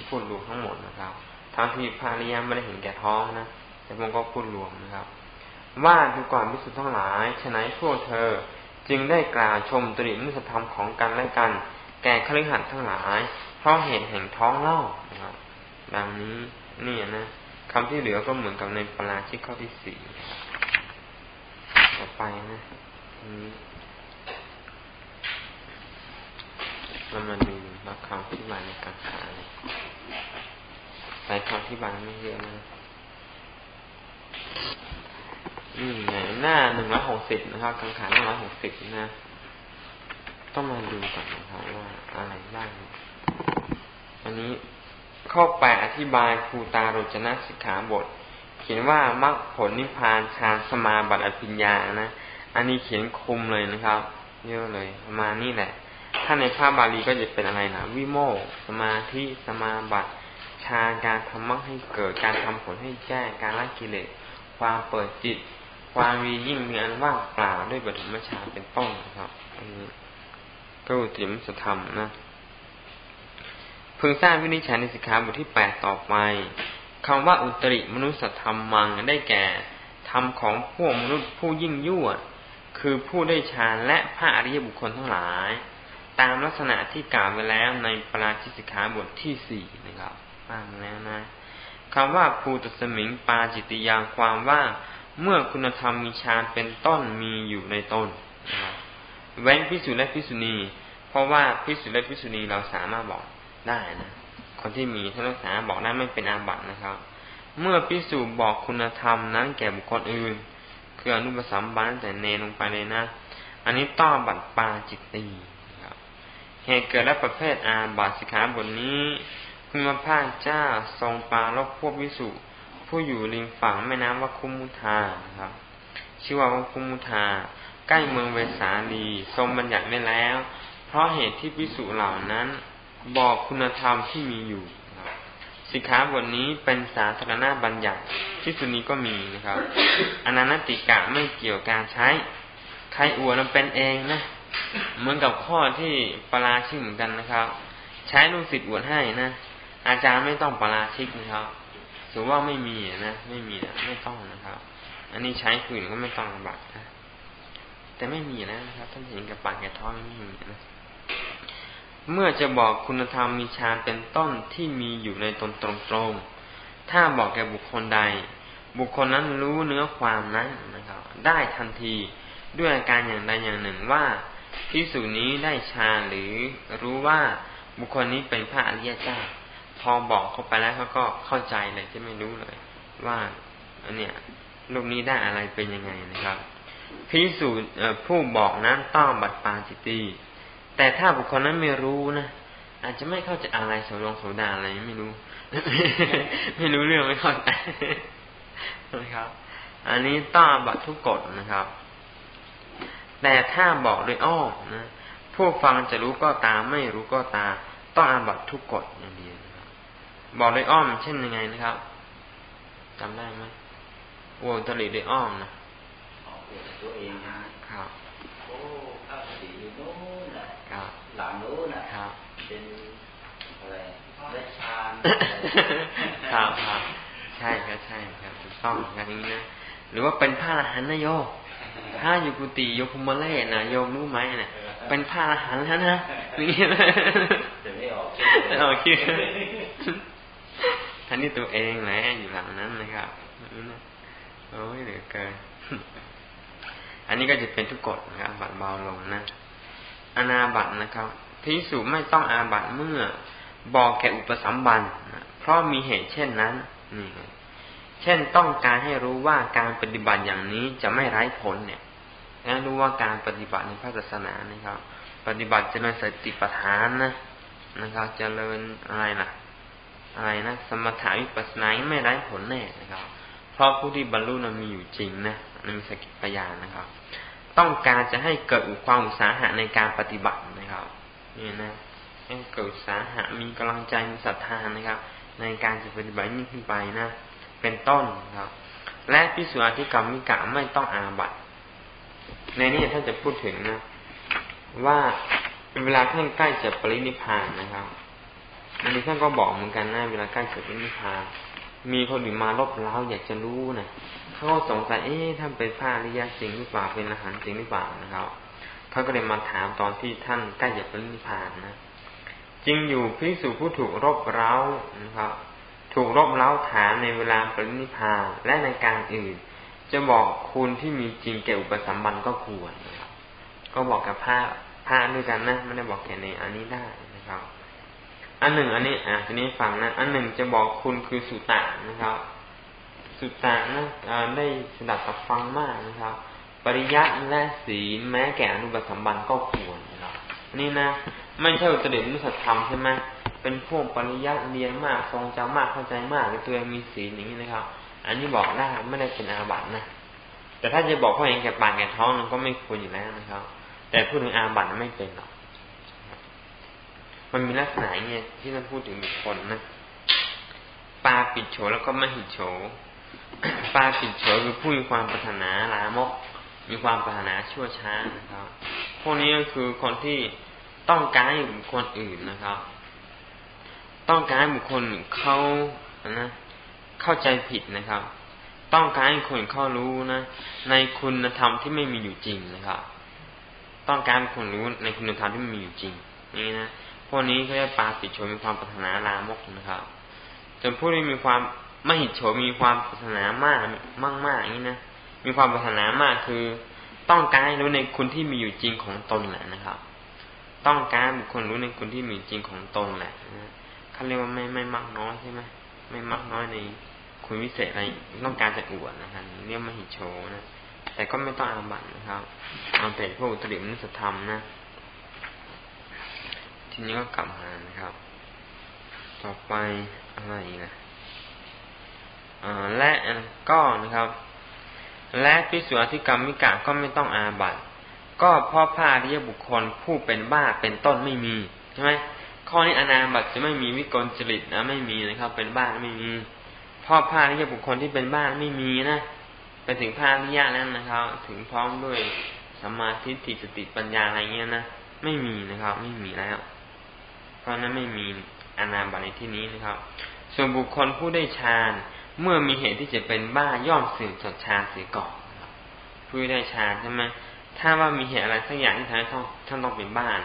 พูดรวมทั้งหมดนะครับ ทั้งที่ภาริยาไม่ได้เห็นแก่ท้องนะแต่ผมก็พูดรวมนะครับ ว่าดูก่อนพิสุทธ์ทั้งหลายฉนัยพวกเธอ จึงได้กล่าวชมตริมุสธรรมของกันและกัน แก่คฤหัสถ์ทั้งหลาย เพราะเหตุแห่งท้องเล่านะครับดังนี้นี่นะคำที่เหลือก็เหมือนกับในปราชิกข้อที่สี่ต่อไปนะนี้เรามาดูรับคำที่บายในการขายใส่คำที่บายไม่เยอะนะ นี่ไงหน้าหนึ่งร้อยหกสิบนะครับกังขาหนึ่งร้อยหกสิบนะ ต้องมาดูก่อนนะครับว่าอะไรบ้างอันนี้ข้อแปดอธิบายภูตาโรจนะสิกขาบท เขียนว่ามรรคผลนิพพานฌานสมาบัติอภิญญานะอันนี้เขียนคุมเลยนะครับ เยอะเลยประมาณนี้แหละ ถ้าในภาพบาลีก็จะเป็นอะไรนะวิโมกสมาธิสมาบัติฌานการทำมรรคให้เกิดการทำผลให้แจ้งการละกิเลสความเปิดจิต วามมียิ่งมีอันว่างเปล่าด้วยบรมชาเป็นต้นนะครับ อันนี้ก็อุติมสธรรมนะพึงทราบวินิจฉัยในสิกขาบทที่แปดต่อไปคำว่าอุตริมนุสธรรมมังได้แก่ธรรมของพวกมนุษย์ผู้ยิ่งยวด คือผู้ได้ฌานและพระอริยบุคคลทั้งหลาย ตามลักษณะที่กล่าวไว้แล้วในปราชิสิกขาบทที่สี่นะครับฟังแล้วนะคำว่าภูตสมิงปาจิตติยางความว่า เมื่อคุณธรรมมีฌานเป็นต้นมีอยู่ในตนนแว้นพิสุและพิสุณีเพราะว่าพิสุและพิสุณีเราสามารถบอกได้นะคนที่มีท่านรักษาบอกได้ไม่เป็นอาบัตินะครับ เมื่อพิสูจบอกคุณธรรมนั้นแก่บุคคลอื่น คืออนุปสัมบันแต่เนลงไปเลยนะ อันนี้ต้อบัตปาจิตตีครับเหตุเกิดและประเภทอาบัติสิกขาบทนี้คุณพระพาเจ้าทรงปาลบพวกวิสุ ผู้อยู่ริมฝั่งแม่น้ำวัคุมุทาครับ ชื่อว่าวัคุมุทา ใกล้เมืองเวสาลีทรงบัญญัติไว้แล้ว เพราะเหตุที่พิสุเหล่านั้น บอกคุณธรรมที่มีอยู่สิกขาบทนี้เป็นสาธารณบัญญัติที่สุนี้ก็มีนะครับอนันติกะไม่เกี่ยวการใช้ ใครอวดมันเป็นเองนะเหมือนกับข้อที่ปราชิกเหมือนกันนะครับ ใช้ลูกศิษย์อวดให้นะอาจารย์ไม่ต้องปราชิกนะครับ ถือว่าไม่มีนะไม่มีนะไม่ต้องนะครับ อันนี้ใช้คืนก็ไม่ต้องบัตรนะแต่ไม่มีนะครับท่านเห็นกับปากแก่ท้องไม่มีนะเมื่อจะบอกคุณธรรมมีฌานเป็นต้นที่มีอยู่ในตนตรงๆ ถ้าบอกแก่บุคคลใด บุคคลนั้นรู้เนื้อความนั้นนะครับ ได้ทันทีด้วยอาการอย่างใดอย่างหนึ่งว่าพิสูจนี้ได้ฌานหรือรู้ว่าบุคคลนี้เป็นพระอริยเจ้า อบอกเข้าไปแล้วเขาก็เข้าใจเลยจะไม่รู้เลย ว่าอันเนี้ยลูกนี้ได้อะไรเป็นยังไงนะครับพิสูจน์ผู้บอกนั้นต้องบัตรปาจิตตีแต่ถ้าบุคคลนั้นไม่รู้นะอาจจะไม่เข้าใจอะไรสมรงโสดาอะไรไม่รู้ ไม่รู้เรื่องไม่เข้าใจนะครับ อันนี้ต้องบัตรทุกกฎนะครับ แต่ถ้าบอกโดยอ้อมนะผู้ฟังจะรู้ก็ตามไม่รู้ก็ตามต้องอาบัตทุกกฎอย่างเดียว บอกโดยอ้อม เช่นยังไงนะครับจำได้ไหมอวดตลีโดยอ้อมนะตัวเองนะครับโอ้ข้าพดีอยู่โน้นนะครับหลังโน้นนะครับเป็นอะไรได้ชานครับครับใช่ครับใช่ครับถูกต้องอย่างนี้นะหรือว่าเป็นพระอรหันต์นะโยถ้าอยู่กุฏิโยคุมาเล่นะโยมรู้ไหมเนี่ยเป็นพระอรหันต์แล้วนะนี่จะไม่ออกไม่ออกคิด ท่านนี่ตัวเองแหละอยู่หลังนั้นนะครับโอ้ยเหลือเกินอันนี้ก็จะเป็นทุกกฎนะครับบัดเบาลงนะอนาบัตนะครับพิสูจไม่ต้องอาบัตเมื่อบอกแก่อุปสัมบันเพราะมีเหตุเช่นนั้นนี่เช่นต้องการให้รู้ว่าการปฏิบัติอย่างนี้จะไม่ไร้ผลเนี่ยนะรู้ว่าการปฏิบัติในพระศาสนานะครับ ปฏิบัติเจริญสติปัฏฐานนะนะครับ เจริญอะไรล่ะ อะไรนะสมถาวิปัสสนาไม่ไร้ผลแน่นะครับ เพราะผู้ที่บรรลุนั้นมีอยู่จริงนะนันมีสกิปยานนะครับ ต้องการจะให้เกิดความอุตสาหะในการปฏิบัตินะครับนี่นะให้เกิดสาหะมีกำลังใจมีศรัทธานะครับ ในการจะปฏิบัติยิ่งขึ้นไปนะเป็นต้นนครับ และพิสุอธิกรรมมิกะไม่ต้องอาบัตในนี้ท่านจะพูดถึงนะ ว่าเวลาท่านใกล้จะปรินิพานนะครับ อันนี้ท่านก็บอกเหมือนกันนะเวลาใกล้จะปรินิพพานมีคนอื่นมาลบเล้าอยากจะรู้นะเขาก็สงสัยเอ๊ะท่านเป็นพระอริยะจริงหรือเปล่าเป็นอาหารจริงหรือเปล่านะครับเขาก็เลยมาถามตอนที่ท่านใกล้จะปรินิพพานนะจริงอยู่พิสูจผู้ถูกรบเร้านะครับ ถูกรบเร้าถามในเวลาปรินิพพานและในการอื่น จะบอกคุณที่มีจริงเกี่ยวกับสัมบันก็ควรนะครับ ก็บอกกับพระพระด้วยกันนะไม่ได้บอกแค่ในอันนี้ได้นะครับ อันหนึ่งอันนี้อะทีนี้ฟังนะ อันหนึ่งจะบอกคุณคือสุตะนะครับ สุตะนะได้สดับตับฟังมากนะครับ ปริยัติและศีลแม้แก่อนุบัติสัมบันก็ควรนะครับนี่นะไม่ใช่อุตริมุสธรรมใช่ไหมเป็นพวกปริยัติเรียนมากทรงจำมากเข้าใจมากหรือตัวเองมีศีลอย่างนี้นะครับ อันนี้บอกได้ไม่ได้เป็นอาบัตินะแต่ถ้าจะบอกเขาเองแก่ปากแก่ท้องมันก็ไม่ควรอยู่แล้วนะครับ แต่พูดถึงอาบัติไม่เป็นหรอก มันมีลักษณะเงี้ยที่ท่านพูดถึงบุคคลนะปาปิดโฉแล้วก็ไม่หิดโฉปาปิดโฉคือผู้มีความปรารถนาลามก มีความปรารถนาชั่วช้านะครับ พวกนี้ก็คือคนที่ต้องการให้บุคคลอื่นนะครับ ต้องการให้บุคคลเขานะเข้าใจผิดนะครับ ต้องการให้คนเขารู้นะในคุณธรรมที่ไม่มีอยู่จริงนะครับ ต้องการคนรู้ในคุณธรรมที่ไม่มีอยู่จริงนี่นะ วกนี้เขาจะปาติโฉมีความปรารถนาลามกนะครับจนผู้ที่มีความไม่หิดโฉมีความปรารถนามากมากมากอย่างนี้นะมีความปรารถนามากคือ ต้องการรู้ในคุณที่มีอยู่จริงของตนแหละนะครับ ต้องการบุคคลรู้ในคุณที่มีจริงของตนแหละนะเขาเรียกว่าไม่ไม่มากน้อยใช่ไหมไม่มากน้อยในคุณวิเศษอะไรต้องการจะอวดนะครับเรียกมาหิโชนะแต่ก็ไม่ต้องอาบัตนะครับเอาแต่พวกตริมนุสธรรมนะ ทีนี้ก็กลับมานะครับ ต่อไปอะไรอีกนะและก็นะครับ และพิสุอธิกรรมมิกะก็ไม่ต้องอาบัตก็พ่อพาริยบุคคลผู้เป็นบ้าเป็นต้นไม่มีใช่ไหมข้อนี้อนาบัตจะไม่มีวิกลจริตนะไม่มีนะครับ เป็นบ้าไม่มีพ่อพาริยบุคคลที่เป็นบ้าไม่มีนะไปถึงพาริยะนั้นนะครับ ถึงพร้อมด้วยสมาธิติสติปัญญาอะไรเงี้ยนะไม่มีนะครับ ไม่มีแล้ว เพราะนั้นไม่มีอนามบัตในที่นี้นะครับ ส่วนบุคคลผู้ได้ฌานเมื่อมีเหตุที่จะเป็นบ้าย่อมสืบจากฌานเสียก่อนผู้ได้ฌานใช่ไหมถ้าว่ามีเหตุอะไรสักอย่างที่ทำให้ท่านท่านต้องเป็นบ้าน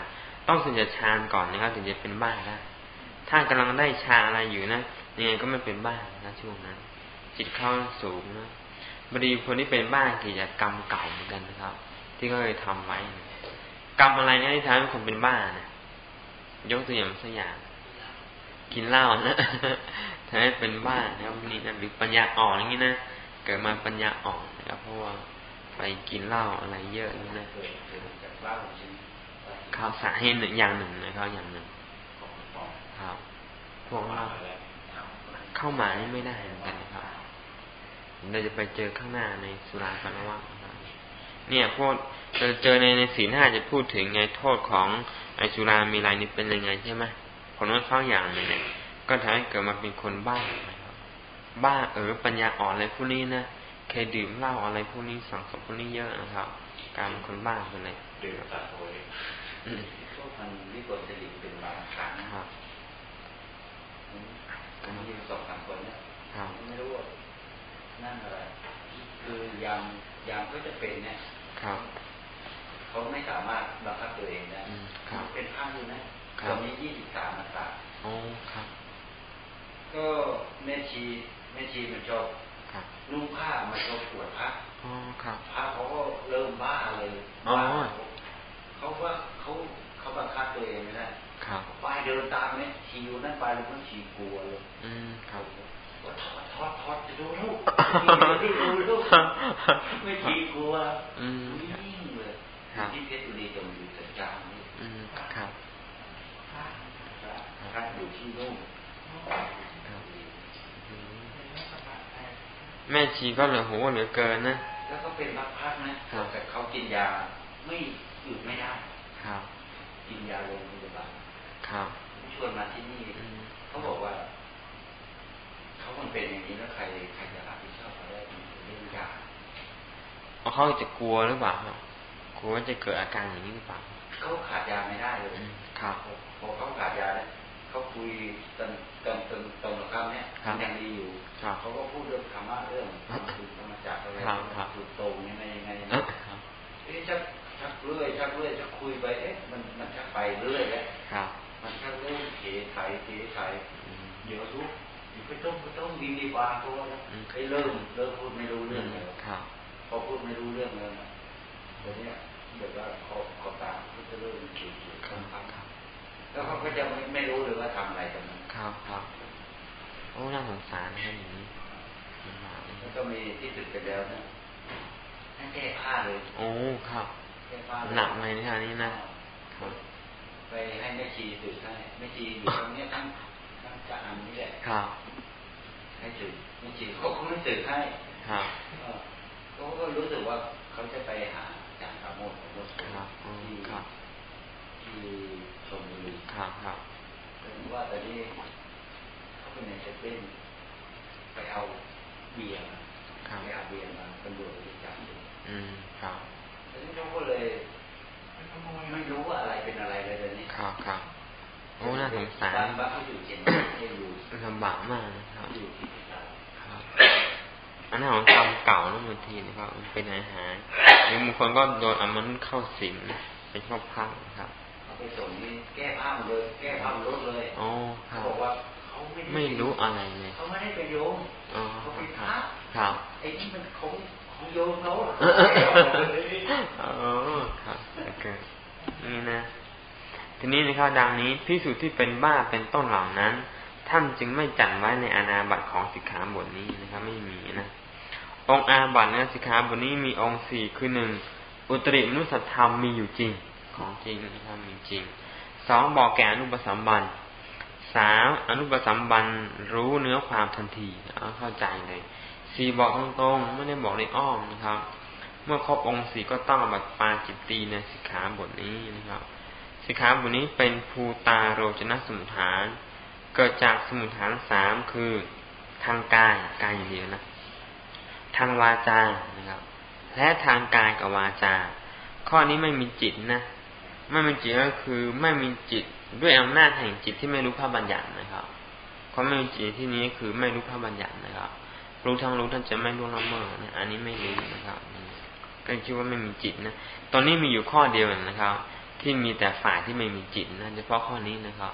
ต้องสึกจะฌานก่อนนะครับถึงจะเป็นบ้าได้ถ้ากำลังได้ฌานอะไรอยู่นะยังไงก็ไม่เป็นบ้านะช่วงนั้น จิตเข้าสูงนะบดีคนที่เป็นบ้ากิจกรรมเก่าเหมือนกันนะครับ ที่เขาเคยทำไว้ กรรมอะไรเนี่ยที่ทำให้คนเป็นบ้านะ ยกตัวอย่างสักอย่างกินเหล้านะทำให้เป็นบ้านะครับนี่นะหรือปัญญาอ่อนอย่างนี้นะเกิดมาปัญญาอ่อนนะครับ เพราะว่าไปกินเหล้าอะไรเยอะนี่นะเขาสาเหตุหนึ่งอย่างหนึ่งนะครับอย่างหนึ่งครับพวกเราเข้ามานี่ไม่ได้เหมือนกันนะครับเราจะไปเจอข้างหน้าในสุราปนวะเนี่ยพวกเราเจอในในสีหน้าจะพูดถึงไงโทษของ ไอสุรามีอะไรนี่เป็นยังไงใช่ไหมผลว่าเข้าอย่างนึงเนี่ย ก็ทำให้เกิดมาเป็นคนบ้านะครับ บ้าเออปัญญาอ่อนอะไรพวกนี้นะเคยดื่มเหล้าอะไรพวกนี้สั่งสมพวกนี้เยอะนะครับ การเป็นคนบ้าเป็นเลยดื่มตัดโอยพวกมันวิกลจริตเป็นบางครั้งครับกันที่สองสามคนเนี่ยไม่รู้ว่านั่นอะไรคือยามยามก็จะเป็นเนี่ยครับ เขาไม่สามารถบังคับตัวเองได้เป็นข้างอยู่นะตอนนี้ยี่สิบสามมาตราอ๋อครับ ก็แม่ชีแม่ชีมันชอบนุ่งผ้ามาชมปวดพระพระเขาก็เริ่มบ้าเลยบ้าเขาว่าเขาเขาเขาบังคับตัวเองไม่ได้ครับไปเดินตามเนี่ยชีอยู่นั่นไปแล้วก็ชีกลัวเลยอืมครับว่าทอดทอดทอดจะดูลูกดูลูกไม่ชีกลัวอืมนิ่งเลย ที่เพชรบุรีตรงอยู่จัดการนี่อืมครับพระอยู่ที่นู่นแม่ชีก็เหลือโหเหลือเกินนะ แล้วก็เป็นพักๆนะแต่เขากินยาไม่หยุดไม่ได้ครับกินยาโรงพยาบาลครับชวนมาที่นี่เขาบอกว่าเขาคนเป็นอย่างนี้แล้วใครใครจะรับผิดชอบเขาได้เรื่องยาเขาจะกลัวหรือเปล่าครับ กลัวว่าจะเกิดอาการอย่างนี้หรือเปล่าเขาขาดยาไม่ได้เลยครับพอเขาขาดยาแล้วเขาคุยตอนตอนตอนตอนคำเนี้ยยังดีอยู่เขาก็พูดเรื่องธรรมะเรื่องคือธรรมจักรอะไรถูกตรงยังไงยังไงเอ๊ะชักชักเรื่อยชักเรื่อยชักคุยไปเอ๊ะมันมันชักไปเรื่อยแล้วมันชักเรื่อยเฉยไถเฉยไถเดี๋ยวรู้อยู่ไปต้องก็ต้องมีมีวางตัวแล้วไอ้เริ่มเริ่มพูดไม่รู้เรื่องแล้วพอพูดไม่รู้เรื่องแล้วนะตอนนี้ แบบว่าขอขอตาก็จะเริ่มเขียนเขียนคำคำแล้วเขาก็จะไม่ไม่รู้เลยว่าทำอะไรกันครับครับโอ้น่าสงสารนะครับอย่างนี้แล้วก็มีที่สุดไปแล้วนะนั่นแก้ผ้าเลย โอ้ครับหนักเลยนะนี่นะไปให้แม่ชีสึกให้แม่ชีอยู่ตรงนี้ทั้งทั้งจะอันนี้แหละครับให้สึกแม่ชีเขาเขาไม่สึกให้ครับเขาก็รู้สึกว่าเขาจะไปหา จารย์ประโมทของโมที่ที่ชมบุรีครับครับถึงว่าแต่นี้เขาเป็นในเซเว่นไปเอาเบียร์ไปเอาเบียร์มาตำรวจไปจับอืมครับทีนี้เขาก็เลยไม่รู้ว่าอะไรเป็นอะไรเลยเดี๋ยวนี้ครับครับโอ้น่าสงสารบ้านเขาอยู่เชียงใหม่อยู่ลำบากมากนะครับ อยู่ที่ครับอันนั้นของกรรมเก่านะบางทีนะครับเป็นอาหารหรือบางคนก็โดนอามันเข้าสิงเป็นข้อพังครับไปส่งนี่แก้ผ้าเลยแก้ผ้าลดเลยอ๋อเขาบอกว่าเขาไม่ไม่รู้อะไรเลยเขาไม่ได้เป็นโยมเขาเป็นพระครับไอ้ที่มันของของโยมเขาอ๋อครับโอเคนี่นะทีนี้นะครับดังนี้พิสูจน์ที่เป็นบ้าเป็นต้นเหล่านั้นท่านจึงไม่จัดไว้ในอาณาบัตของสิกขาบทนี้นะครับ ไม่มีนะ องอาบัตนะสิกขาบทนี้มีองค์สี่คือหนึ่งอุตริมนุสธรรมมีอยู่จริง ของจริงนะครับมีจริงสองบอกแก่อนุปสัมบันสามอนุปสัมบันรู้เนื้อความทันทีเอาเข้าใจเลยสี่บอกตรงๆไม่ได้บอกในอ้อมนะครับ เมื่อครบองค์สี่ก็ต้องบัตปาจิตตีในสิกขาบทนี้นะครับสิกขาบทนี้เป็นภูตาโรจนสมุทฐาน เกิดจากสมุทฐานสามคือทางกายกายอย่างเดียวนะ ทางวาจานะครับและทางกายกับวาจา ข้อนี้ไม่มีจิตนะไม่มีจิตก็คือไม่มีจิตด้วยอำนาจแห่งจิตที่ไม่รู้พระบัญญัตินะครับความไม่มีจิตที่นี้คือไม่รู้พระบัญญัตินะครับ รู้ทั้งรู้ท่านจะไม่รู้ละเมิดนะอันนี้ไม่รู้นะครับก็คิดว่าไม่มีจิตนะตอนนี้มีอยู่ข้อเดียวนะครับ ที่มีแต่ฝ่ายที่ไม่มีจิตนะเฉพาะข้อนี้นะครับ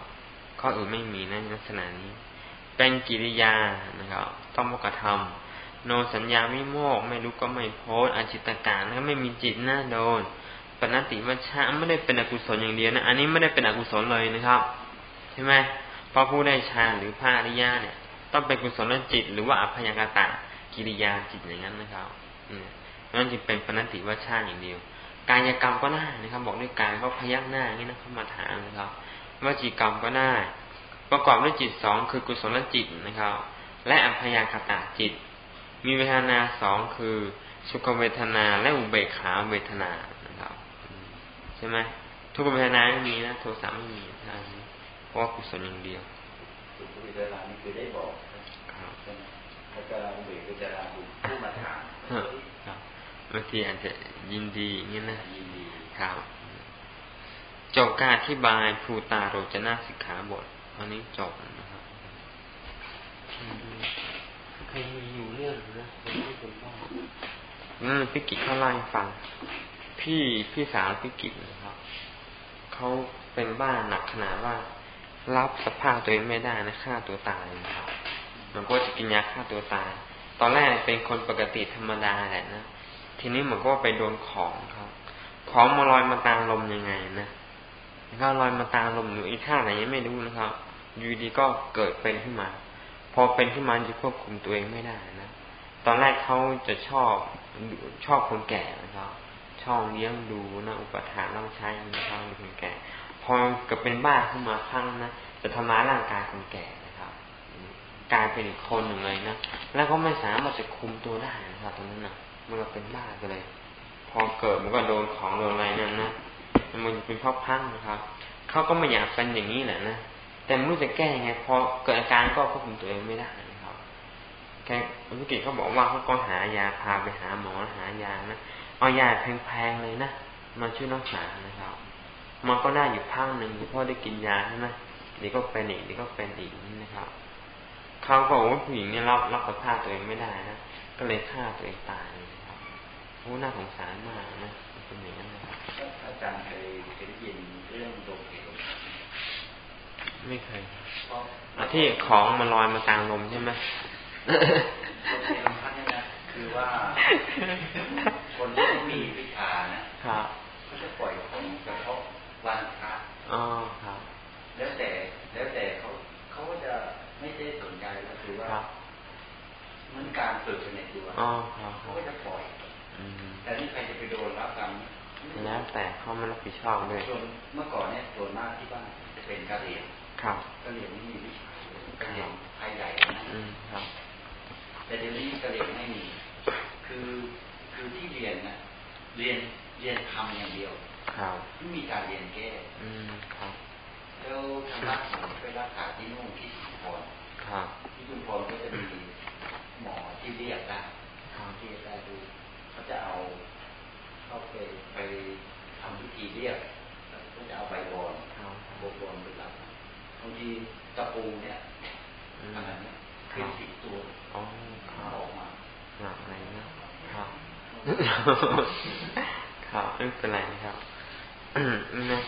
ข้ออื่นไม่มีนะลักษณะนี้ เป็นกิริยานะครับ ต้องกระทำ โนสัญญาวิโมก ไม่รู้ก็ไม่โพสอาจิตการนะไม่มีจิตหนะโดนปณติวัชะไม่ได้เป็นอกุศลอย่างเดียวนะ อันนี้ไม่ได้เป็นอกุศลเลยนะครับ ใช่ไหมพอผู้ได้ฌานหรือพระอริยะเนี่ย ต้องเป็นกุศลจิต หรือว่าอภยากตะกิริยาจิตอย่างนั้นนะครับอืมนั่นจึงเป็นปณติวัชะอย่างเดียว กายกรรมก็ได้นะครับ บอกด้วยกายเขาพยักหน้าอย่างนี้นะเขามาถามนะครับวจีกรรมก็ได้ ประกอบด้วยจิตสองคือกุศลจิตนะครับ และอภยากตะจิต มีเวทนาสองคือสุขเวทนาและอุเบกขาเวทนาใช่ไหมทุกเวทนาไม่มีนะโทสะไม่มีทางนี้เพราะว่ากุศลอย่างเดียวทุกเวทนานี่คือได้บอกครับพระจาราเบกพระจาราบุผู้มาถามครับบางทีอาจจะยินดีอย่างนี้นะยินดีครับจบการอธิบายภูตาโรจนาสิกขาบทอันนี้จบนะครับเคยมีอยู่เรื่องนะคนที่เป็นพ่อ นั่นพิกิจเขาไล่ฟัง พี่พี่สาวพี่กิจนะครับเขาเป็นบ้านหนักขนาดว่า รับสภาพตัวเองไม่ได้นะฆ่าตัวตายนะครับมันก็จะกินยาฆ่าตัวตาย ตอนแรกเป็นคนปกติธรรมดาแหละนะทีนี้มันก็ไปโดนของครับ ของมาลอยมาตามลมยังไงนะก็ลอยมาตามลมหรืออีท่าไหนยังไม่รู้นะครับอยู่ดีก็เกิดเป็นขึ้นมา พอเป็นขึ้นมาจะควบคุมตัวเองไม่ได้นะ ตอนแรกเขาจะชอบ ชอบคนแก่นะครับ ชอบเลี้ยงดูนะอุปถัมภ์ต้องใช้นะครับคนแก่ พอเกิดเป็นบ้าขึ้นมาครั้งนะจะทำร้ายร่างกายคนแก่นะครับกลายเป็นอีกคนหนึ่งเลยนะแล้วก็ไม่สามารถจะคุมตัวได้นะครับตรงนั้นนะมันก็เป็นบ้าไปเลย พอเกิดมันก็โดนของโดนอะไรนั่นนะมันเป็นพราะพังนะครับเขาก็ไม่อยากเป็นอย่างนี้แหละนะแต่ไม่รู้จะแก้ยังไงพอเกิดอาการก็ควบคุมตัวเองไม่ได้ นะครับแค่ธุกิจเขาบอกว่าเขาก็หายาพาไปหาหมอหายานะเอายาแพงๆเลยนะมาช่วยรักษานะครับ มันก็ได้อยู่พังหนึ่งเพราะได้กินยาใช่ไหมเดี๋ยวก็เป็นอีกเดี๋ยวก็เป็นอีกนี่นะครับเขาบอกว่าผู้หญิงเนี่ยรับรับสภาพตัวเองไม่ได้นะก็เลยฆ่าตัวเองตายนะครับโอ้น่าสงสารมากนะเป็นอย่างนั้นนะครับอาจารย์เคยเคยได้ยินเรื่องโดเหวไม่เคยที่ของมันลอยมาตามลมใช่ไหม โดเหวพันนี่นะคือว่าคนที่มีวิชานะครับเขาจะปล่อยของเฉพาะวันพระอ๋อครับ แล้วแต่แล้วแต่เขาเขาก็จะไม่ได้สนใจก็คือว่าเหมือนการฝึกในตัวเขาก็จะปล่อยแต่นี่ใครจะไปโดนรับกรรมแล้วแต่เขาไม่รับผิดชอบเลยส่วนเมื่อก่อนเนี่ยส่วนมากที่บ้านจะเป็นกะเหรี่ยงครับกะเหรี่ยงนี่มีวิชากะเหรี่ยงไทยใหญ่นะครับ แต่เดี๋ยวนี้กะเหรี่ยงไม่มี คือคือที่เรียนนะเรียนเรียนทำอย่างเดียวครับไม่มีการเรียนแก้อืมครับแล้วทางรัฐผมไปรักษาที่นู่นที่ชุมพรครับที่ชุมพรก็จะมีหมอที่เรียกได้ที่ได้ดูเขาจะเอาเข้าไปไปทำพิธีเรียกก็จะเอาใบบอลบวบอลเป็นหลักบางทีตะปูเนี่ยขนาดนี้ เป็นสิบตัวออกมาหนักอะไรนะครับครับไม่เป็นไรนะครับนะ